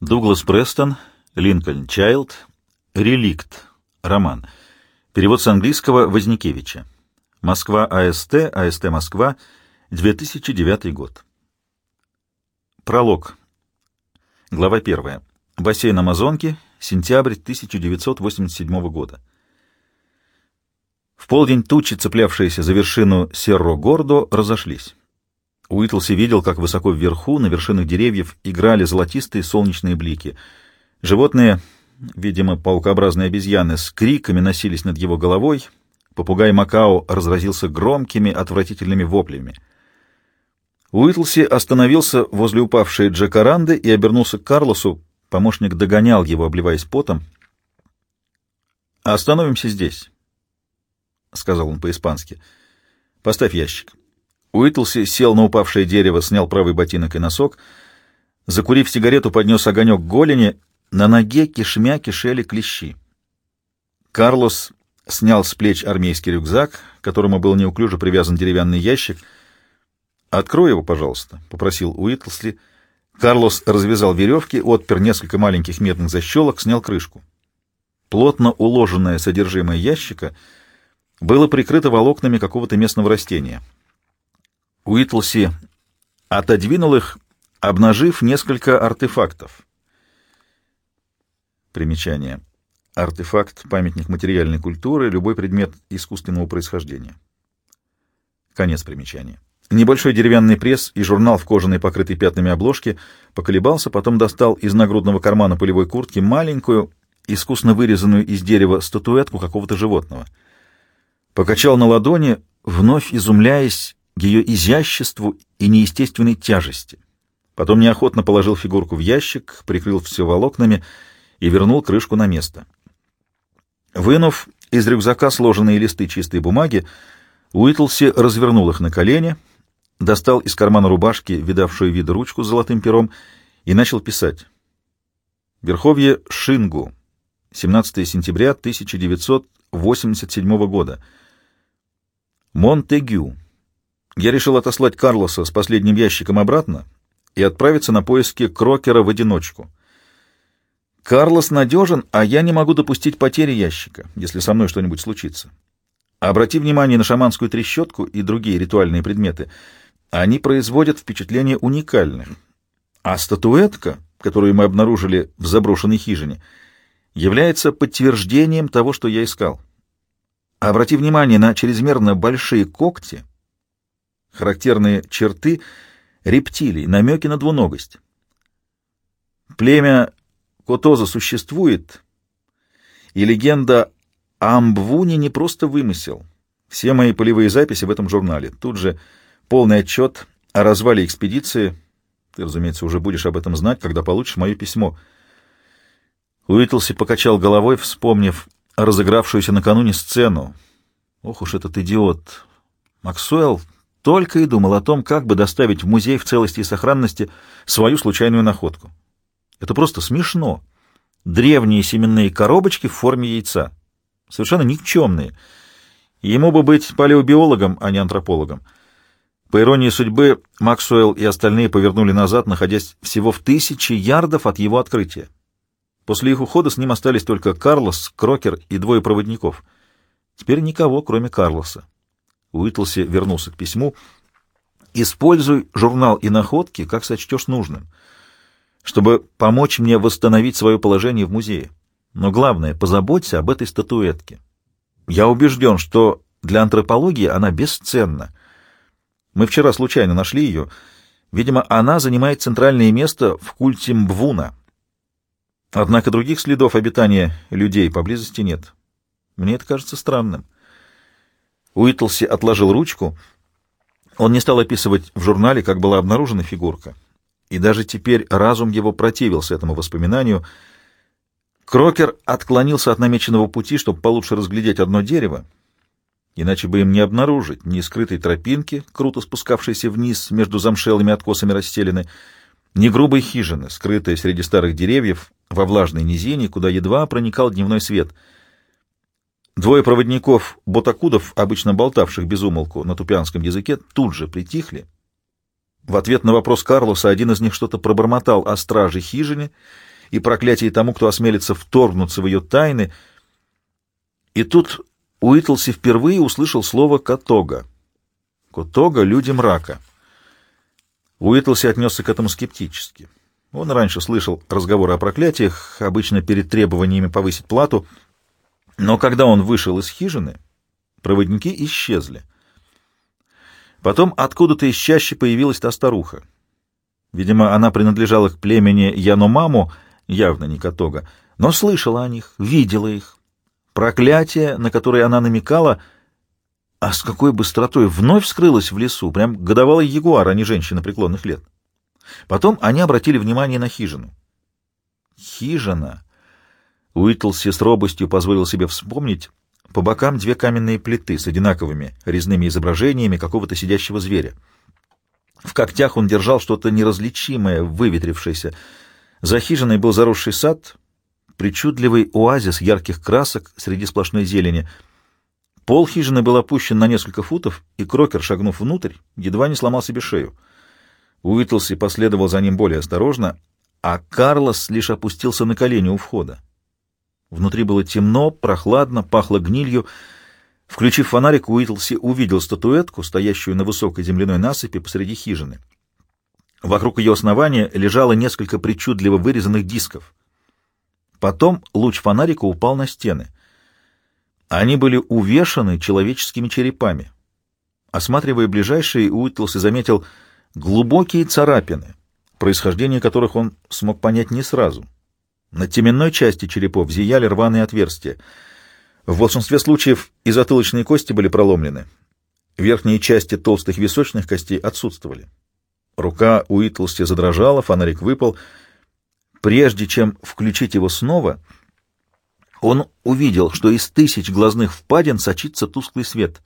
Дуглас Престон, Линкольн Чайлд, Реликт, роман. Перевод с английского Возникевича. Москва, АСТ, АСТ Москва, 2009 год. Пролог. Глава первая. Бассейн Амазонки, сентябрь 1987 года. В полдень тучи, цеплявшиеся за вершину Серро-Гордо, разошлись. Уитлси видел, как высоко вверху, на вершинах деревьев, играли золотистые солнечные блики. Животные, видимо, паукообразные обезьяны, с криками носились над его головой. Попугай Макао разразился громкими, отвратительными воплями. Уитлси остановился возле упавшей джекаранды и обернулся к Карлосу. Помощник догонял его, обливаясь потом. «Остановимся здесь», — сказал он по-испански. «Поставь ящик». Уитлси сел на упавшее дерево, снял правый ботинок и носок. Закурив сигарету, поднес огонек к голени. На ноге кишмя кишели клещи. Карлос снял с плеч армейский рюкзак, к которому был неуклюже привязан деревянный ящик. «Открой его, пожалуйста», — попросил Уитлсли. Карлос развязал веревки, отпер несколько маленьких медных защелок, снял крышку. Плотно уложенное содержимое ящика было прикрыто волокнами какого-то местного растения — Уитлси отодвинул их, обнажив несколько артефактов. Примечание. Артефакт — памятник материальной культуры, любой предмет искусственного происхождения. Конец примечания. Небольшой деревянный пресс и журнал в кожаной, покрытой пятнами обложке поколебался, потом достал из нагрудного кармана полевой куртки маленькую, искусно вырезанную из дерева статуэтку какого-то животного. Покачал на ладони, вновь изумляясь ее изяществу и неестественной тяжести. Потом неохотно положил фигурку в ящик, прикрыл все волокнами и вернул крышку на место. Вынув из рюкзака сложенные листы чистой бумаги, Уитлси развернул их на колени, достал из кармана рубашки видавшую вид ручку с золотым пером и начал писать. Верховье Шингу, 17 сентября 1987 года. Монтегю. Я решил отослать Карлоса с последним ящиком обратно и отправиться на поиски Крокера в одиночку. Карлос надежен, а я не могу допустить потери ящика, если со мной что-нибудь случится. Обрати внимание на шаманскую трещотку и другие ритуальные предметы. Они производят впечатление уникальных. А статуэтка, которую мы обнаружили в заброшенной хижине, является подтверждением того, что я искал. Обрати внимание на чрезмерно большие когти — характерные черты рептилий, намеки на двуногость. Племя Котоза существует, и легенда о Амбвуне не просто вымысел. Все мои полевые записи в этом журнале. Тут же полный отчет о развале экспедиции. Ты, разумеется, уже будешь об этом знать, когда получишь мое письмо. Уитлси покачал головой, вспомнив разыгравшуюся накануне сцену. Ох уж этот идиот! Максуэлл только и думал о том, как бы доставить в музей в целости и сохранности свою случайную находку. Это просто смешно. Древние семенные коробочки в форме яйца. Совершенно никчемные. Ему бы быть палеобиологом, а не антропологом. По иронии судьбы, Максуэлл и остальные повернули назад, находясь всего в тысячи ярдов от его открытия. После их ухода с ним остались только Карлос, Крокер и двое проводников. Теперь никого, кроме Карлоса. Уитлси вернулся к письму. «Используй журнал и находки, как сочтешь нужным, чтобы помочь мне восстановить свое положение в музее. Но главное, позаботься об этой статуэтке. Я убежден, что для антропологии она бесценна. Мы вчера случайно нашли ее. Видимо, она занимает центральное место в культе Мбвуна. Однако других следов обитания людей поблизости нет. Мне это кажется странным. Уитлси отложил ручку. Он не стал описывать в журнале, как была обнаружена фигурка. И даже теперь разум его противился этому воспоминанию. Крокер отклонился от намеченного пути, чтобы получше разглядеть одно дерево, иначе бы им не обнаружить ни скрытой тропинки, круто спускавшейся вниз между замшелыми откосами расстелены, ни грубой хижины, скрытой среди старых деревьев во влажной низине, куда едва проникал дневной свет — Двое проводников ботакудов, обычно болтавших без умолку на тупианском языке, тут же притихли. В ответ на вопрос Карлоса один из них что-то пробормотал о страже хижине и проклятие тому, кто осмелится вторгнуться в ее тайны. И тут Уитлси впервые услышал слово «катога». «Котога» — люди мрака. Уитлси отнесся к этому скептически. Он раньше слышал разговоры о проклятиях, обычно перед требованиями повысить плату, но когда он вышел из хижины, проводники исчезли. Потом откуда-то из чаще появилась та старуха. Видимо, она принадлежала к племени Яномаму, явно не Катога, но слышала о них, видела их. Проклятие, на которое она намекала, а с какой быстротой вновь скрылось в лесу, прям годовалый ягуар, а не женщина преклонных лет. Потом они обратили внимание на хижину. Хижина. Уитлси с робостью позволил себе вспомнить. По бокам две каменные плиты с одинаковыми резными изображениями какого-то сидящего зверя. В когтях он держал что-то неразличимое, выветрившееся. За хижиной был заросший сад, причудливый оазис ярких красок среди сплошной зелени. Пол хижины был опущен на несколько футов, и Крокер, шагнув внутрь, едва не сломал себе шею. Уитлси последовал за ним более осторожно, а Карлос лишь опустился на колени у входа. Внутри было темно, прохладно, пахло гнилью. Включив фонарик, Уитлси увидел статуэтку, стоящую на высокой земляной насыпи посреди хижины. Вокруг ее основания лежало несколько причудливо вырезанных дисков. Потом луч фонарика упал на стены. Они были увешаны человеческими черепами. Осматривая ближайшие, Уитлси заметил — Глубокие царапины, происхождение которых он смог понять не сразу. На теменной части черепов зияли рваные отверстия. В большинстве случаев и затылочные кости были проломлены. Верхние части толстых височных костей отсутствовали. Рука Уитлсти задрожала, фонарик выпал. Прежде чем включить его снова, он увидел, что из тысяч глазных впадин сочится тусклый свет.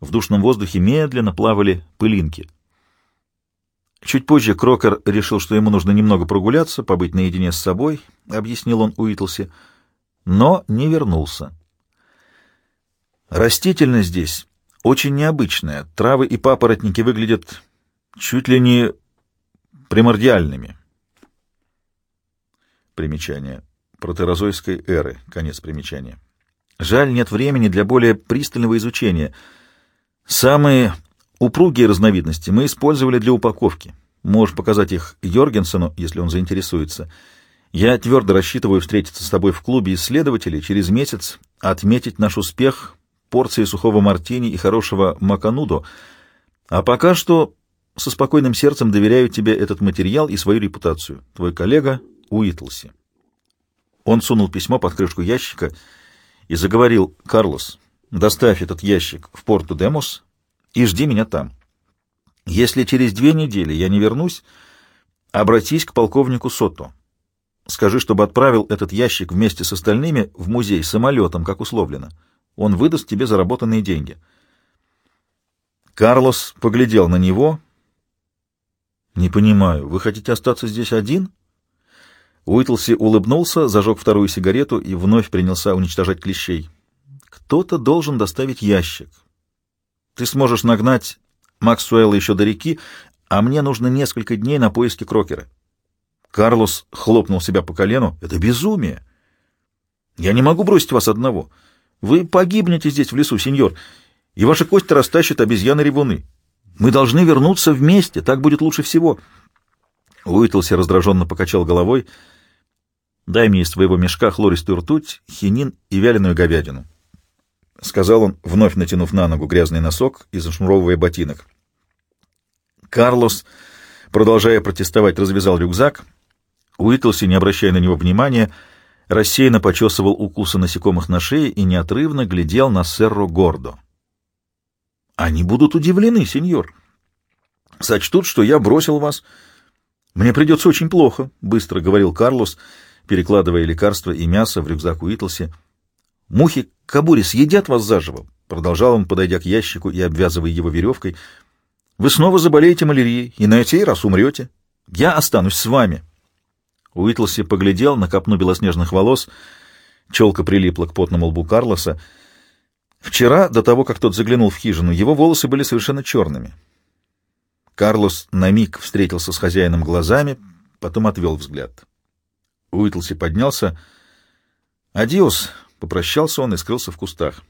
В душном воздухе медленно плавали пылинки. Чуть позже Крокер решил, что ему нужно немного прогуляться, побыть наедине с собой, — объяснил он Уитлси, но не вернулся. Растительность здесь очень необычная. Травы и папоротники выглядят чуть ли не примордиальными. Примечание. Протерозойской эры. Конец примечания. Жаль, нет времени для более пристального изучения. Самые Упругие разновидности мы использовали для упаковки. Можешь показать их Йоргенсену, если он заинтересуется. Я твердо рассчитываю встретиться с тобой в клубе исследователей через месяц, отметить наш успех порции сухого мартини и хорошего маканудо. А пока что со спокойным сердцем доверяю тебе этот материал и свою репутацию. Твой коллега Уитлси. Он сунул письмо под крышку ящика и заговорил, «Карлос, доставь этот ящик в порту Демос и жди меня там. Если через две недели я не вернусь, обратись к полковнику Сотто. Скажи, чтобы отправил этот ящик вместе с остальными в музей самолетом, как условлено. Он выдаст тебе заработанные деньги. Карлос поглядел на него. «Не понимаю, вы хотите остаться здесь один?» Уитлси улыбнулся, зажег вторую сигарету и вновь принялся уничтожать клещей. «Кто-то должен доставить ящик. Ты сможешь нагнать Максуэлла еще до реки, а мне нужно несколько дней на поиски Крокера. Карлос хлопнул себя по колену. Это безумие. Я не могу бросить вас одного. Вы погибнете здесь, в лесу, сеньор, и ваши кости растащат обезьяны-ревуны. Мы должны вернуться вместе, так будет лучше всего. Уитлси раздраженно покачал головой. Дай мне из твоего мешка хлористую ртуть, хинин и вяленую говядину. — сказал он, вновь натянув на ногу грязный носок и зашнуровывая ботинок. Карлос, продолжая протестовать, развязал рюкзак. Уитлси, не обращая на него внимания, рассеянно почесывал укусы насекомых на шее и неотрывно глядел на Серро Гордо. «Они будут удивлены, сеньор. Сочтут, что я бросил вас. Мне придется очень плохо», — быстро говорил Карлос, перекладывая лекарства и мясо в рюкзак Уитлси. Мухи Кабури съедят вас заживо, — продолжал он, подойдя к ящику и обвязывая его веревкой. — Вы снова заболеете малярией, и на сей раз умрете. Я останусь с вами. Уитлси поглядел на копну белоснежных волос. Челка прилипла к потному лбу Карлоса. Вчера, до того, как тот заглянул в хижину, его волосы были совершенно черными. Карлос на миг встретился с хозяином глазами, потом отвел взгляд. Уитлси поднялся. «Адиос!» — попрощался он и скрылся в кустах.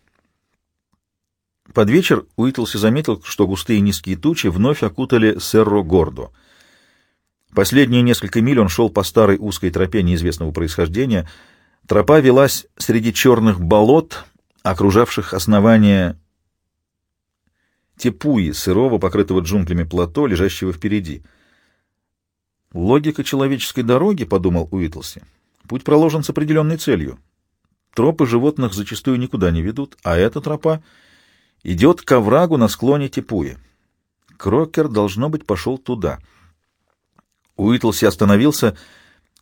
Под вечер Уитлси заметил, что густые низкие тучи вновь окутали Серро-Гордо. Последние несколько миль он шел по старой узкой тропе неизвестного происхождения. Тропа велась среди черных болот, окружавших основание Тепуи, сырого, покрытого джунглями плато, лежащего впереди. «Логика человеческой дороги», — подумал Уитлси, — «путь проложен с определенной целью. Тропы животных зачастую никуда не ведут, а эта тропа идет к оврагу на склоне Тепуи. Крокер, должно быть, пошел туда». Уитлси остановился,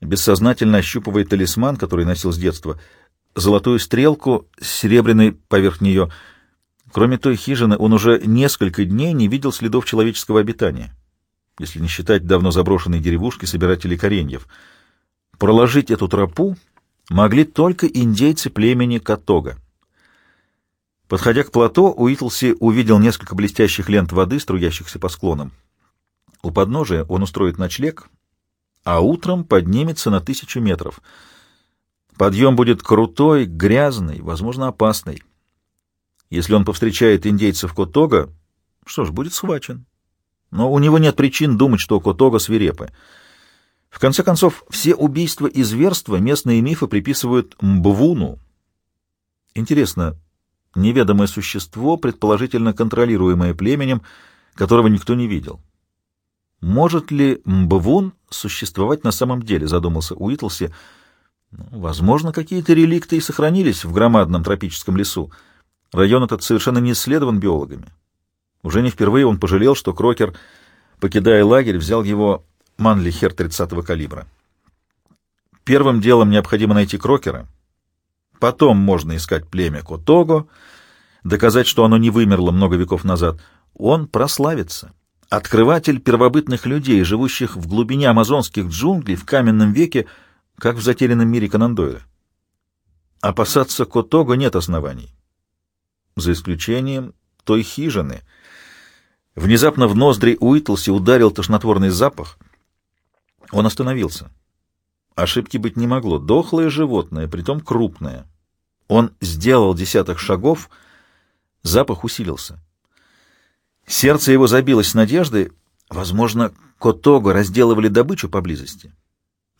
бессознательно ощупывая талисман, который носил с детства, золотую стрелку с серебряной поверх нее — Кроме той хижины, он уже несколько дней не видел следов человеческого обитания, если не считать давно заброшенной деревушки собирателей кореньев. Проложить эту тропу могли только индейцы племени Катога. Подходя к плато, Уитлси увидел несколько блестящих лент воды, струящихся по склонам. У подножия он устроит ночлег, а утром поднимется на тысячу метров. Подъем будет крутой, грязный, возможно, опасный. Если он повстречает индейцев Котога, что ж, будет схвачен. Но у него нет причин думать, что Котога свирепы. В конце концов, все убийства и зверства местные мифы приписывают Мбвуну. Интересно, неведомое существо, предположительно контролируемое племенем, которого никто не видел. Может ли Мбвун существовать на самом деле, задумался Уитлси. Ну, возможно, какие-то реликты и сохранились в громадном тропическом лесу. Район этот совершенно не исследован биологами. Уже не впервые он пожалел, что Крокер, покидая лагерь, взял его Манлихер 30-го калибра. Первым делом необходимо найти Крокера. Потом можно искать племя Котого, доказать, что оно не вымерло много веков назад. Он прославится. Открыватель первобытных людей, живущих в глубине амазонских джунглей в каменном веке, как в затерянном мире Канандойра. Опасаться Котого нет оснований за исключением той хижины. Внезапно в ноздри Уитлси ударил тошнотворный запах. Он остановился. Ошибки быть не могло. Дохлое животное, притом крупное. Он сделал десяток шагов, запах усилился. Сердце его забилось с надеждой. Возможно, Котого разделывали добычу поблизости.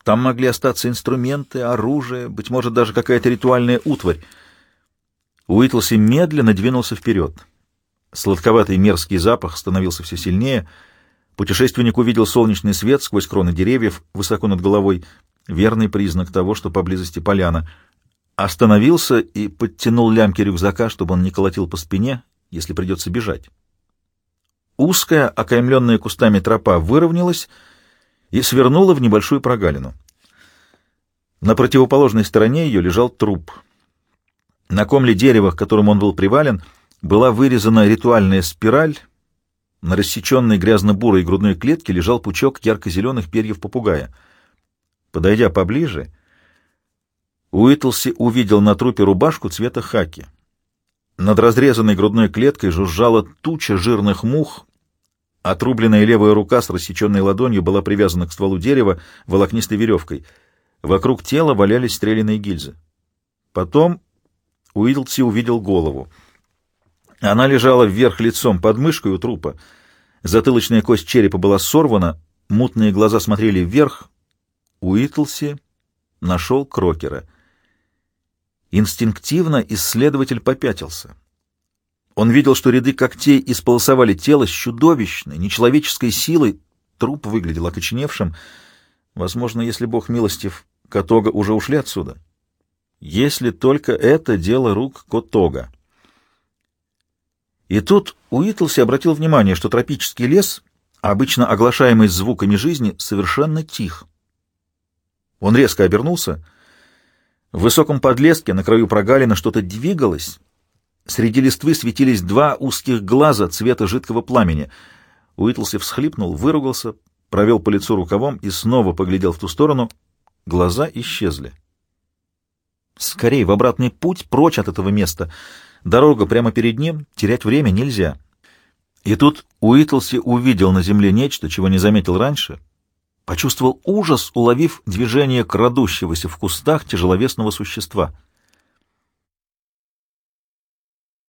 Там могли остаться инструменты, оружие, быть может, даже какая-то ритуальная утварь. Уитлси медленно двинулся вперед. Сладковатый мерзкий запах становился все сильнее. Путешественник увидел солнечный свет сквозь кроны деревьев высоко над головой, верный признак того, что поблизости поляна. Остановился и подтянул лямки рюкзака, чтобы он не колотил по спине, если придется бежать. Узкая, окаймленная кустами тропа выровнялась и свернула в небольшую прогалину. На противоположной стороне ее лежал труп — на комле дерева, к которому он был привален, была вырезана ритуальная спираль. На рассеченной грязно-бурой грудной клетке лежал пучок ярко-зеленых перьев попугая. Подойдя поближе, Уитлси увидел на трупе рубашку цвета хаки. Над разрезанной грудной клеткой жужжала туча жирных мух. Отрубленная левая рука с рассеченной ладонью была привязана к стволу дерева волокнистой веревкой. Вокруг тела валялись стрелянные гильзы. Потом Уилти увидел голову. Она лежала вверх лицом под мышкой у трупа. Затылочная кость черепа была сорвана, мутные глаза смотрели вверх. Уитлси нашел Крокера. Инстинктивно исследователь попятился. Он видел, что ряды когтей исполосовали тело с чудовищной, нечеловеческой силой. Труп выглядел окоченевшим. Возможно, если Бог милостив, Катога уже ушли отсюда если только это дело рук Котога. И тут Уитлси обратил внимание, что тропический лес, обычно оглашаемый звуками жизни, совершенно тих. Он резко обернулся. В высоком подлеске на краю прогалины что-то двигалось. Среди листвы светились два узких глаза цвета жидкого пламени. Уитлси всхлипнул, выругался, провел по лицу рукавом и снова поглядел в ту сторону. Глаза исчезли. Скорее, в обратный путь, прочь от этого места. Дорога прямо перед ним, терять время нельзя. И тут Уитлси увидел на земле нечто, чего не заметил раньше. почувствовал ужас, уловив движение крадущегося в кустах тяжеловесного существа —